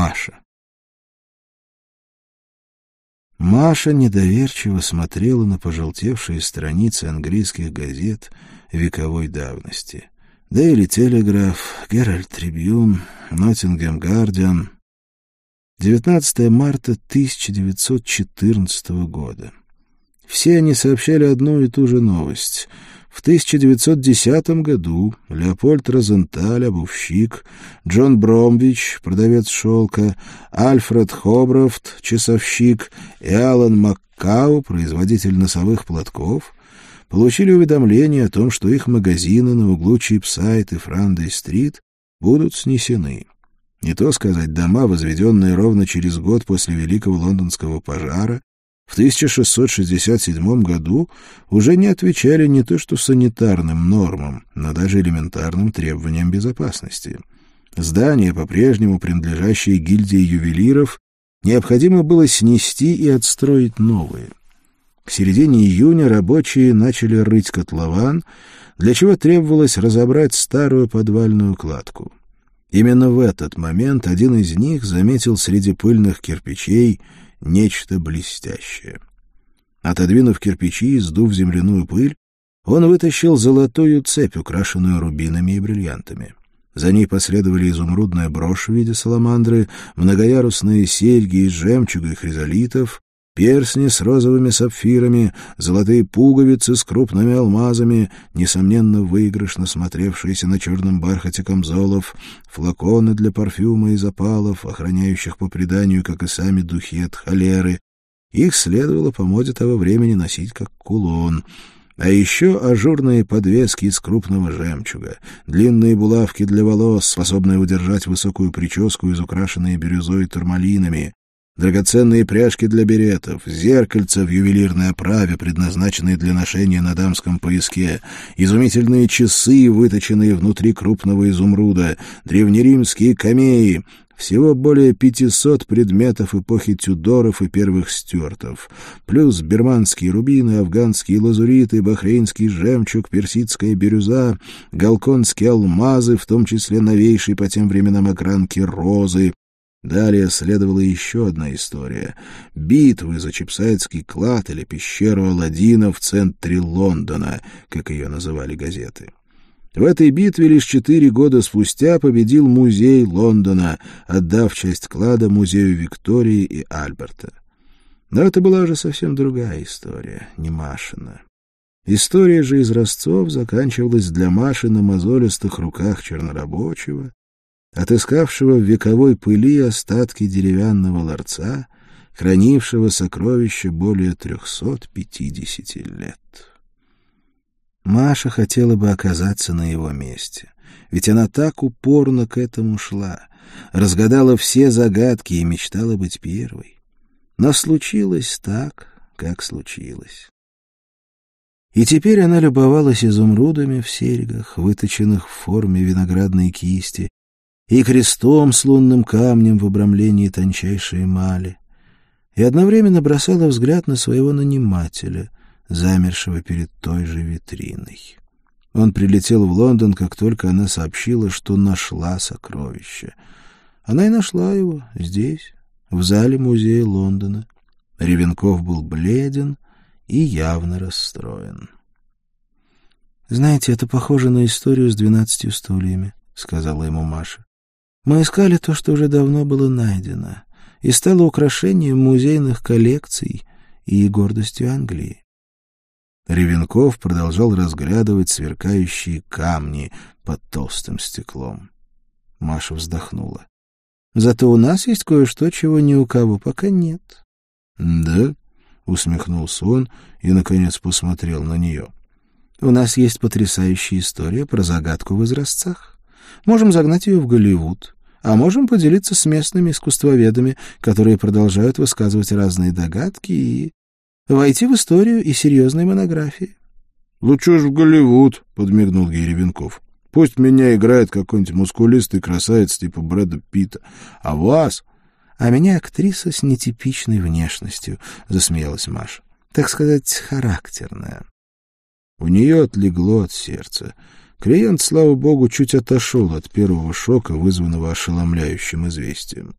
Маша. Маша недоверчиво смотрела на пожелтевшие страницы английских газет вековой давности. Дейли Телеграф, Геральт Трибюн, Ноттингем Гардиан. 19 марта 1914 года. Все они сообщали одну и ту же новость — в 1910 году Леопольд Розенталь, обувщик, Джон Бромвич, продавец шелка, Альфред Хоброфт, часовщик и Алан Маккау, производитель носовых платков, получили уведомление о том, что их магазины на углу Чипсайт и Франдей-стрит будут снесены. Не то сказать, дома, возведенные ровно через год после Великого лондонского пожара, в 1667 году уже не отвечали не то что санитарным нормам, но даже элементарным требованиям безопасности. Здания, по-прежнему принадлежащие гильдии ювелиров, необходимо было снести и отстроить новые. К середине июня рабочие начали рыть котлован, для чего требовалось разобрать старую подвальную кладку. Именно в этот момент один из них заметил среди пыльных кирпичей нечто блестящее. Отодвинув кирпичи и сдув земляную пыль, он вытащил золотую цепь, украшенную рубинами и бриллиантами. За ней последовали изумрудная брошь в виде саламандры, многоярусные серьги из жемчуга и хризолитов, персни с розовыми сапфирами, золотые пуговицы с крупными алмазами, несомненно выигрышно смотревшиеся на черном бархате камзолов, флаконы для парфюма и запалов, охраняющих по преданию, как и сами духи от холеры. Их следовало по моде того времени носить как кулон — а еще ажурные подвески из крупного жемчуга, длинные булавки для волос, способные удержать высокую прическу, изукрашенные бирюзой и турмалинами, драгоценные пряжки для беретов, зеркальца в ювелирной оправе, предназначенные для ношения на дамском пояске, изумительные часы, выточенные внутри крупного изумруда, древнеримские камеи, всего более 500 предметов эпохи Тюдоров и первых стюартов, плюс берманские рубины, афганские лазуриты, бахрейнский жемчуг, персидская бирюза, галконские алмазы, в том числе новейшие по тем временам окранки розы, Далее следовала еще одна история — битвы за Чипсайдский клад или пещеру Аладдина в центре Лондона, как ее называли газеты. В этой битве лишь четыре года спустя победил музей Лондона, отдав часть клада музею Виктории и Альберта. Но это была уже совсем другая история, не Машина. История же из Ростцов заканчивалась для Маши на мозолистых руках чернорабочего, отыскавшего в вековой пыли остатки деревянного ларца, хранившего сокровища более трехсот пятидесяти лет. Маша хотела бы оказаться на его месте, ведь она так упорно к этому шла, разгадала все загадки и мечтала быть первой. Но случилось так, как случилось. И теперь она любовалась изумрудами в серьгах, выточенных в форме виноградной кисти, и крестом с лунным камнем в обрамлении тончайшей эмали, и одновременно бросала взгляд на своего нанимателя, замершего перед той же витриной. Он прилетел в Лондон, как только она сообщила, что нашла сокровище. Она и нашла его здесь, в зале музея Лондона. Ревенков был бледен и явно расстроен. «Знаете, это похоже на историю с двенадцатью стульями», — сказала ему Маша. Мы искали то, что уже давно было найдено, и стало украшением музейных коллекций и гордостью Англии. Ревенков продолжал разглядывать сверкающие камни под толстым стеклом. Маша вздохнула. — Зато у нас есть кое-что, чего ни у кого пока нет. — Да? — усмехнулся он и, наконец, посмотрел на нее. — У нас есть потрясающая история про загадку в изразцах. Можем загнать ее в Голливуд, а можем поделиться с местными искусствоведами, которые продолжают высказывать разные догадки и войти в историю и серьезной монографии. — Лучше ж в Голливуд, — подмигнул Геревенков. — Пусть меня играет какой-нибудь мускулистый красавец типа Брэда Питта, а вас... — А меня актриса с нетипичной внешностью, — засмеялась Маша. — Так сказать, характерная. У нее отлегло от сердца. Клиент, слава богу, чуть отошел от первого шока, вызванного ошеломляющим известием.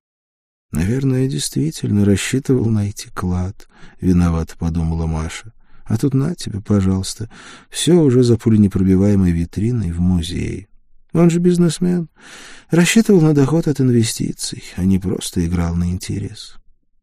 Наверное, действительно рассчитывал найти клад, — виновато подумала Маша. А тут на тебе, пожалуйста, все уже за пуленепробиваемой витриной в музее. Он же бизнесмен. Рассчитывал на доход от инвестиций, а не просто играл на интерес.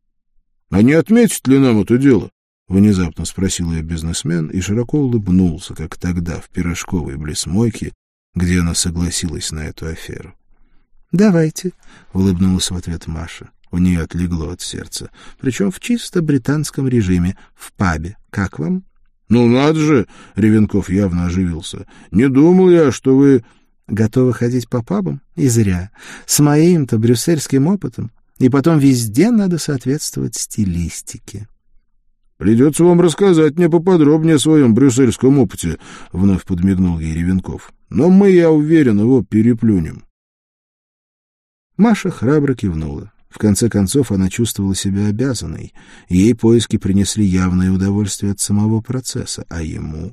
— А не отметить ли нам это дело? — внезапно спросил ее бизнесмен и широко улыбнулся, как тогда в пирожковой блесмойке, где она согласилась на эту аферу. — Давайте, — улыбнулась в ответ Маша. У нее отлегло от сердца. Причем в чисто британском режиме, в пабе. Как вам? — Ну, надо же! — Ревенков явно оживился. — Не думал я, что вы... — Готовы ходить по пабам? И зря. С моим-то брюссельским опытом. И потом везде надо соответствовать стилистике. — Придется вам рассказать мне поподробнее о своем брюссельском опыте, — вновь подмигнул ей Ревенков. — Но мы, я уверен, его переплюнем. Маша храбро кивнула. В конце концов, она чувствовала себя обязанной. Ей поиски принесли явное удовольствие от самого процесса, а ему...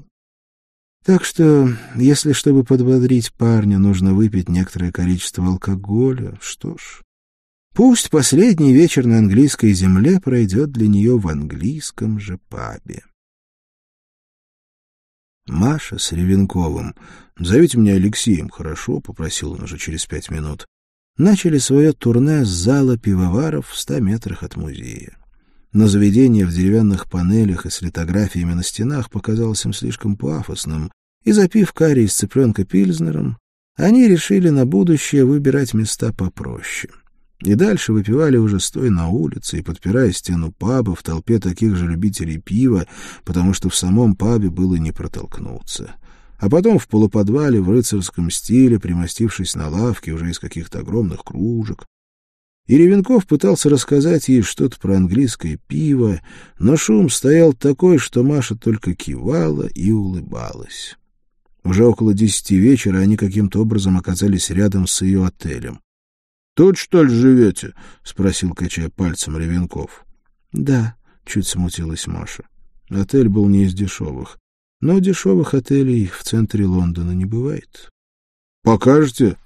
Так что, если, чтобы подбодрить парня, нужно выпить некоторое количество алкоголя, что ж... Пусть последний вечер на английской земле пройдет для нее в английском же пабе. Маша с Ревенковым. «Зовите меня Алексеем, хорошо?» — попросил он уже через пять минут начали свое турне с зала пивоваров в ста метрах от музея. Но заведение в деревянных панелях и с литографиями на стенах показалось им слишком пафосным, и, запив карри с цыпленка пильзнером, они решили на будущее выбирать места попроще. И дальше выпивали уже стоя на улице и подпирая стену паба в толпе таких же любителей пива, потому что в самом пабе было не протолкнуться а потом в полуподвале в рыцарском стиле, примостившись на лавке уже из каких-то огромных кружек. И Ревенков пытался рассказать ей что-то про английское пиво, но шум стоял такой, что Маша только кивала и улыбалась. Уже около десяти вечера они каким-то образом оказались рядом с ее отелем. — Тут, что ли, живете? — спросил, качая пальцем Ревенков. — Да, — чуть смутилась Маша. Отель был не из дешевых. Но дешевых отелей в центре Лондона не бывает. «Покажете?»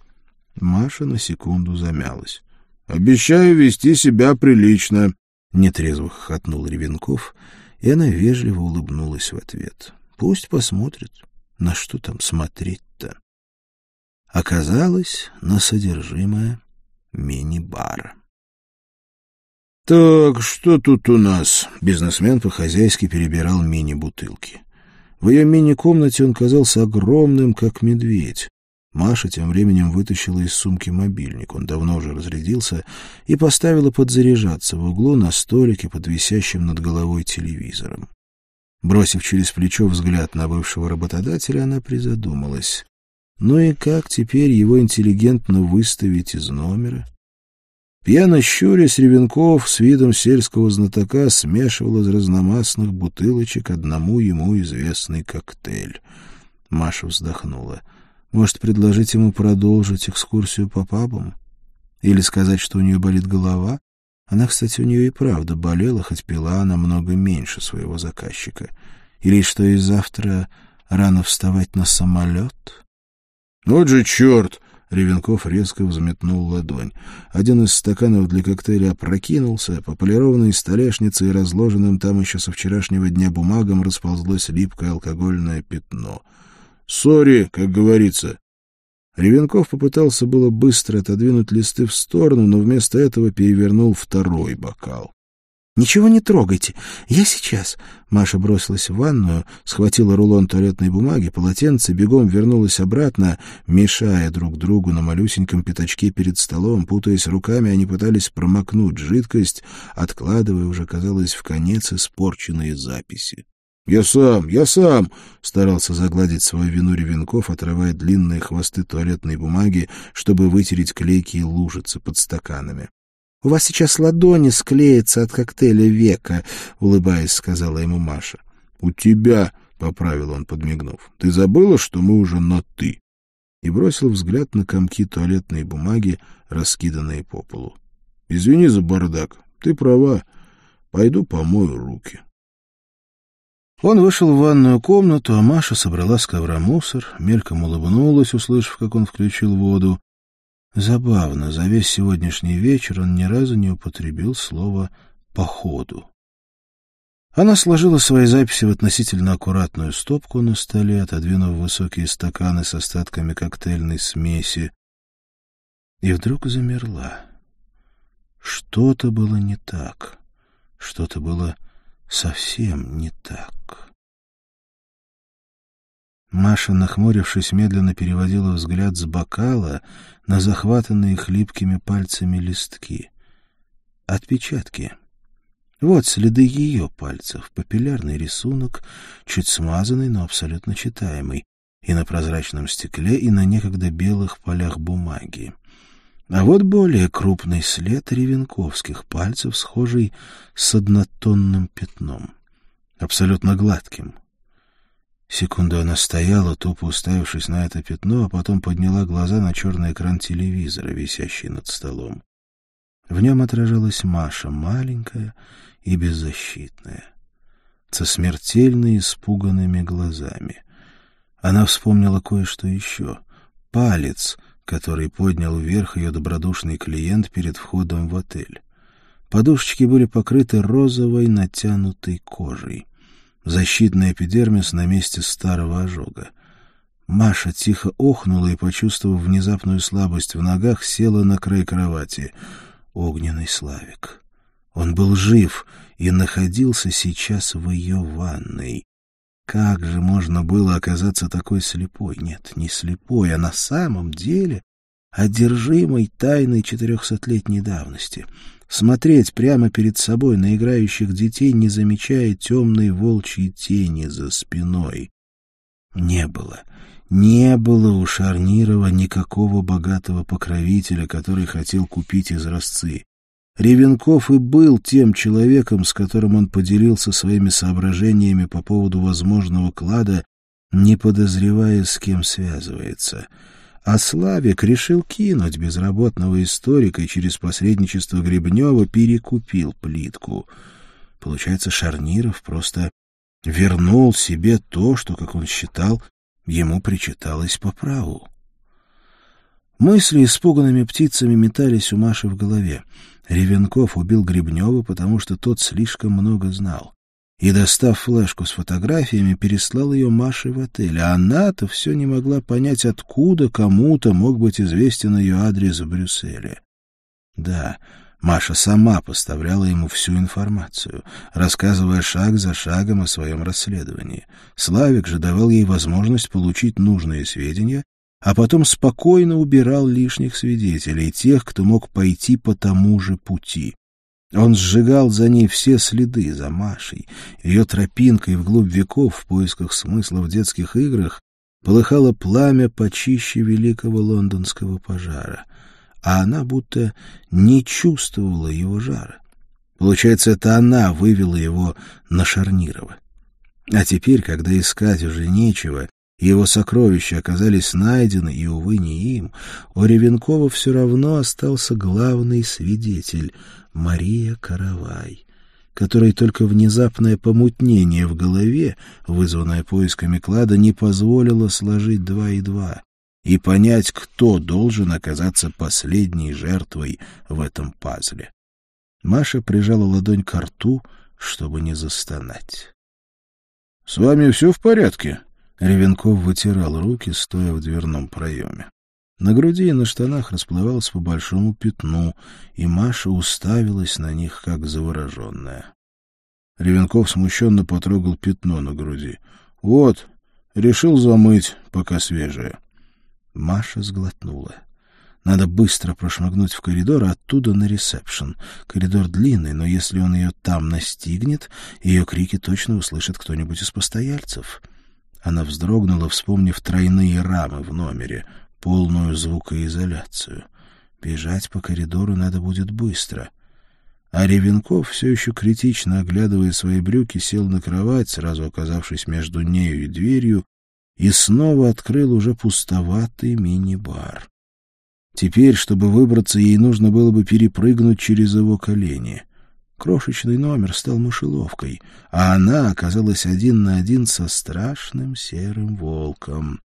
Маша на секунду замялась. «Обещаю вести себя прилично», — нетрезво хохотнул Ревенков, и она вежливо улыбнулась в ответ. «Пусть посмотрит, на что там смотреть-то». Оказалось, на содержимое мини-бара. «Так, что тут у нас?» Бизнесмен по-хозяйски перебирал мини-бутылки. В ее мини-комнате он казался огромным, как медведь. Маша тем временем вытащила из сумки мобильник, он давно уже разрядился, и поставила подзаряжаться в углу на столике под висящим над головой телевизором. Бросив через плечо взгляд на бывшего работодателя, она призадумалась. Ну и как теперь его интеллигентно выставить из номера? Пьяно щурясь, Ревенков с видом сельского знатока смешивал из разномастных бутылочек одному ему известный коктейль. Маша вздохнула. Может, предложить ему продолжить экскурсию по пабам? Или сказать, что у нее болит голова? Она, кстати, у нее и правда болела, хоть пила она много меньше своего заказчика. Или что и завтра рано вставать на самолет? — Вот же черт! Ревенков резко взметнул ладонь. Один из стаканов для коктейля опрокинулся, по полированной столешнице и разложенным там еще со вчерашнего дня бумагам расползлось липкое алкогольное пятно. «Sorry, как говорится». Ревенков попытался было быстро отодвинуть листы в сторону, но вместо этого перевернул второй бокал. «Ничего не трогайте. Я сейчас». Маша бросилась в ванную, схватила рулон туалетной бумаги, полотенце, бегом вернулась обратно, мешая друг другу на малюсеньком пятачке перед столом, путаясь руками, они пытались промокнуть жидкость, откладывая уже, казалось, в конец испорченные записи. «Я сам, я сам!» — старался загладить свою вину Ревенков, отрывая длинные хвосты туалетной бумаги, чтобы вытереть клейкие лужицы под стаканами. — У вас сейчас ладони склеятся от коктейля века, — улыбаясь, сказала ему Маша. — У тебя, — поправил он, подмигнув, — ты забыла, что мы уже на «ты»? И бросил взгляд на комки туалетной бумаги, раскиданные по полу. — Извини за бардак, ты права. Пойду помою руки. Он вышел в ванную комнату, а Маша собрала с ковра мусор, мельком улыбнулась, услышав, как он включил воду, Забавно, за весь сегодняшний вечер он ни разу не употребил слово «походу». Она сложила свои записи в относительно аккуратную стопку на столе, отодвинув высокие стаканы с остатками коктейльной смеси, и вдруг замерла. Что-то было не так, что-то было совсем не так. Маша, нахмурившись, медленно переводила взгляд с бокала на захватанные хлипкими пальцами листки. Отпечатки. Вот следы ее пальцев, папиллярный рисунок, чуть смазанный, но абсолютно читаемый, и на прозрачном стекле, и на некогда белых полях бумаги. А вот более крупный след ревенковских пальцев, схожий с однотонным пятном, абсолютно гладким. Секунду она стояла, тупо уставившись на это пятно, а потом подняла глаза на черный экран телевизора, висящий над столом. В нем отражалась Маша, маленькая и беззащитная, со смертельно испуганными глазами. Она вспомнила кое-что еще. Палец — который поднял вверх ее добродушный клиент перед входом в отель. Подушечки были покрыты розовой натянутой кожей. Защитный эпидермис на месте старого ожога. Маша тихо охнула и, почувствовав внезапную слабость в ногах, села на край кровати. Огненный Славик. Он был жив и находился сейчас в ее ванной. Как же можно было оказаться такой слепой? Нет, не слепой, а на самом деле одержимой тайной четырехсотлетней давности. Смотреть прямо перед собой на играющих детей, не замечая темной волчьей тени за спиной. Не было. Не было у Шарнирова никакого богатого покровителя, который хотел купить изразцы. Ревенков и был тем человеком, с которым он поделился своими соображениями по поводу возможного клада, не подозревая, с кем связывается. А Славик решил кинуть безработного историка и через посредничество Гребнева перекупил плитку. Получается, Шарниров просто вернул себе то, что, как он считал, ему причиталось по праву. Мысли испуганными птицами метались у Маши в голове. Ревенков убил Гребнева, потому что тот слишком много знал. И, достав флешку с фотографиями, переслал ее Маше в отель. А она-то все не могла понять, откуда кому-то мог быть известен ее адрес в Брюсселе. Да, Маша сама поставляла ему всю информацию, рассказывая шаг за шагом о своем расследовании. Славик же давал ей возможность получить нужные сведения а потом спокойно убирал лишних свидетелей, тех, кто мог пойти по тому же пути. Он сжигал за ней все следы, за Машей, ее тропинкой вглубь веков в поисках смысла в детских играх полыхало пламя почище великого лондонского пожара, а она будто не чувствовала его жара. Получается, это она вывела его на Шарнирова. А теперь, когда искать уже нечего, его сокровища оказались найдены, и, увы, не им, у Ревенкова все равно остался главный свидетель — Мария Каравай, которой только внезапное помутнение в голове, вызванное поисками клада, не позволило сложить два и два и понять, кто должен оказаться последней жертвой в этом пазле. Маша прижала ладонь к рту, чтобы не застонать. — С вами все в порядке? Ревенков вытирал руки, стоя в дверном проеме. На груди и на штанах расплывалось по большому пятну, и Маша уставилась на них, как завороженная. Ревенков смущенно потрогал пятно на груди. — Вот, решил замыть, пока свежее. Маша сглотнула. Надо быстро прошмыгнуть в коридор, а оттуда на ресепшн. Коридор длинный, но если он ее там настигнет, ее крики точно услышит кто-нибудь из постояльцев. — она вздрогнула, вспомнив тройные рамы в номере, полную звукоизоляцию. Бежать по коридору надо будет быстро. А Ревенков, все еще критично оглядывая свои брюки, сел на кровать, сразу оказавшись между нею и дверью, и снова открыл уже пустоватый мини-бар. Теперь, чтобы выбраться, ей нужно было бы перепрыгнуть через его колени. Крошечный номер стал мышеловкой, а она оказалась один на один со страшным серым волком.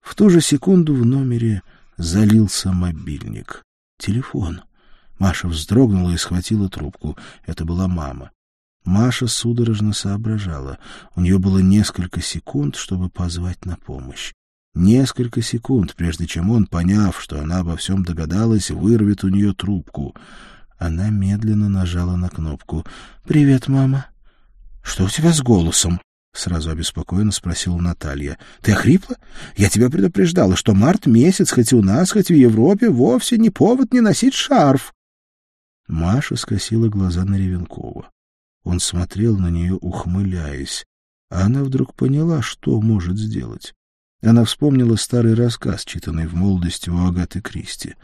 В ту же секунду в номере залился мобильник. Телефон. Маша вздрогнула и схватила трубку. Это была мама. Маша судорожно соображала. У нее было несколько секунд, чтобы позвать на помощь. Несколько секунд, прежде чем он, поняв, что она обо всем догадалась, вырвет у нее трубку. Она медленно нажала на кнопку. «Привет, мама». «Что у тебя с голосом?» — сразу обеспокоенно спросила Наталья. — Ты охрипла? Я тебя предупреждала, что март месяц, хоть у нас, хоть в Европе, вовсе не повод не носить шарф. Маша скосила глаза на Ревенкова. Он смотрел на нее, ухмыляясь, а она вдруг поняла, что может сделать. Она вспомнила старый рассказ, читанный в молодости у Агаты Кристи.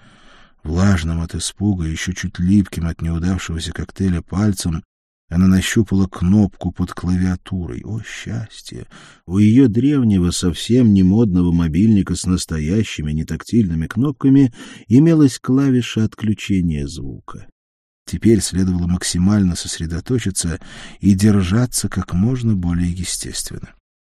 Влажным от испуга, еще чуть липким от неудавшегося коктейля пальцем, она нащупала кнопку под клавиатурой. О, счастье! У ее древнего, совсем не модного мобильника с настоящими нетактильными кнопками имелась клавиша отключения звука. Теперь следовало максимально сосредоточиться и держаться как можно более естественно.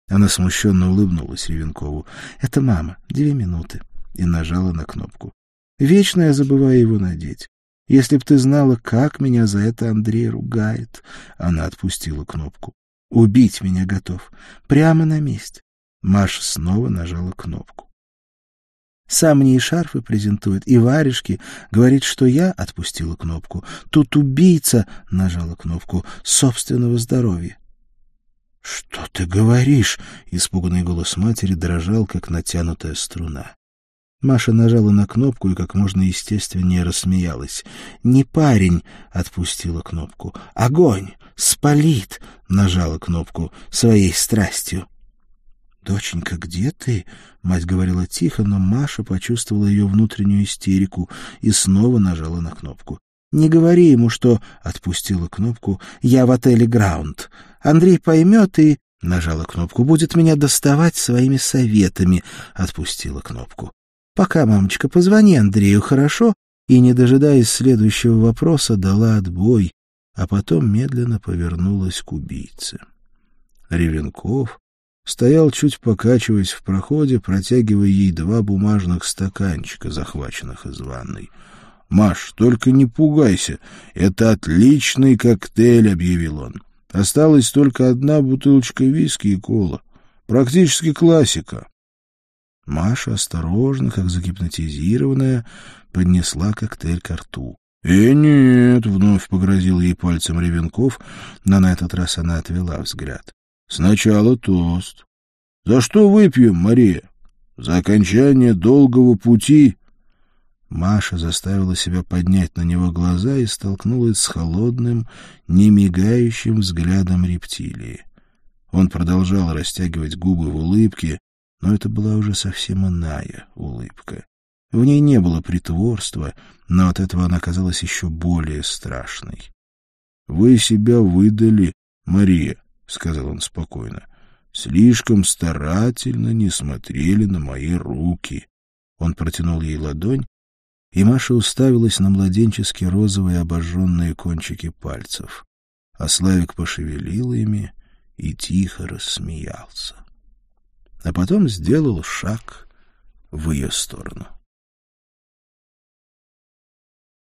Она смущенно улыбнулась Ревенкову. «Это мама. Две минуты». И нажала на кнопку. «Вечно я забываю его надеть. Если б ты знала, как меня за это Андрей ругает. Она отпустила кнопку. Убить меня готов. Прямо на месте. Маша снова нажала кнопку. Сам мне и шарфы презентует, и варежки. Говорит, что я отпустила кнопку. Тут убийца, нажала кнопку, собственного здоровья. — Что ты говоришь? — испуганный голос матери дрожал, как натянутая струна. Маша нажала на кнопку и как можно естественнее рассмеялась. «Не парень!» — отпустила кнопку. «Огонь! Спалит!» — нажала кнопку своей страстью. «Доченька, где ты?» — мать говорила тихо, но Маша почувствовала ее внутреннюю истерику и снова нажала на кнопку. «Не говори ему, что...» — отпустила кнопку. «Я в отеле «Граунд». Андрей поймет и...» — нажала кнопку. «Будет меня доставать своими советами». Отпустила кнопку. Пока, мамочка, позвони Андрею, хорошо? И, не дожидаясь следующего вопроса, дала отбой, а потом медленно повернулась к убийце. Ревенков стоял, чуть покачиваясь в проходе, протягивая ей два бумажных стаканчика, захваченных из ванной. — Маш, только не пугайся, это отличный коктейль, — объявил он. Осталась только одна бутылочка виски и кола. Практически классика. Маша осторожно, как загипнотизированная, поднесла коктейль к рту. — Э, нет, — вновь погрозил ей пальцем Ревенков, но на этот раз она отвела взгляд. — Сначала тост. — За что выпьем, Мария? За окончание долгого пути? Маша заставила себя поднять на него глаза и столкнулась с холодным, немигающим взглядом рептилии. Он продолжал растягивать губы в улыбке, но это была уже совсем иная улыбка. В ней не было притворства, но от этого она казалась еще более страшной. — Вы себя выдали, Мария, — сказал он спокойно. — Слишком старательно не смотрели на мои руки. Он протянул ей ладонь, и Маша уставилась на младенчески розовые обожженные кончики пальцев. А Славик пошевелил ими и тихо рассмеялся а потом сделал шаг в ее сторону.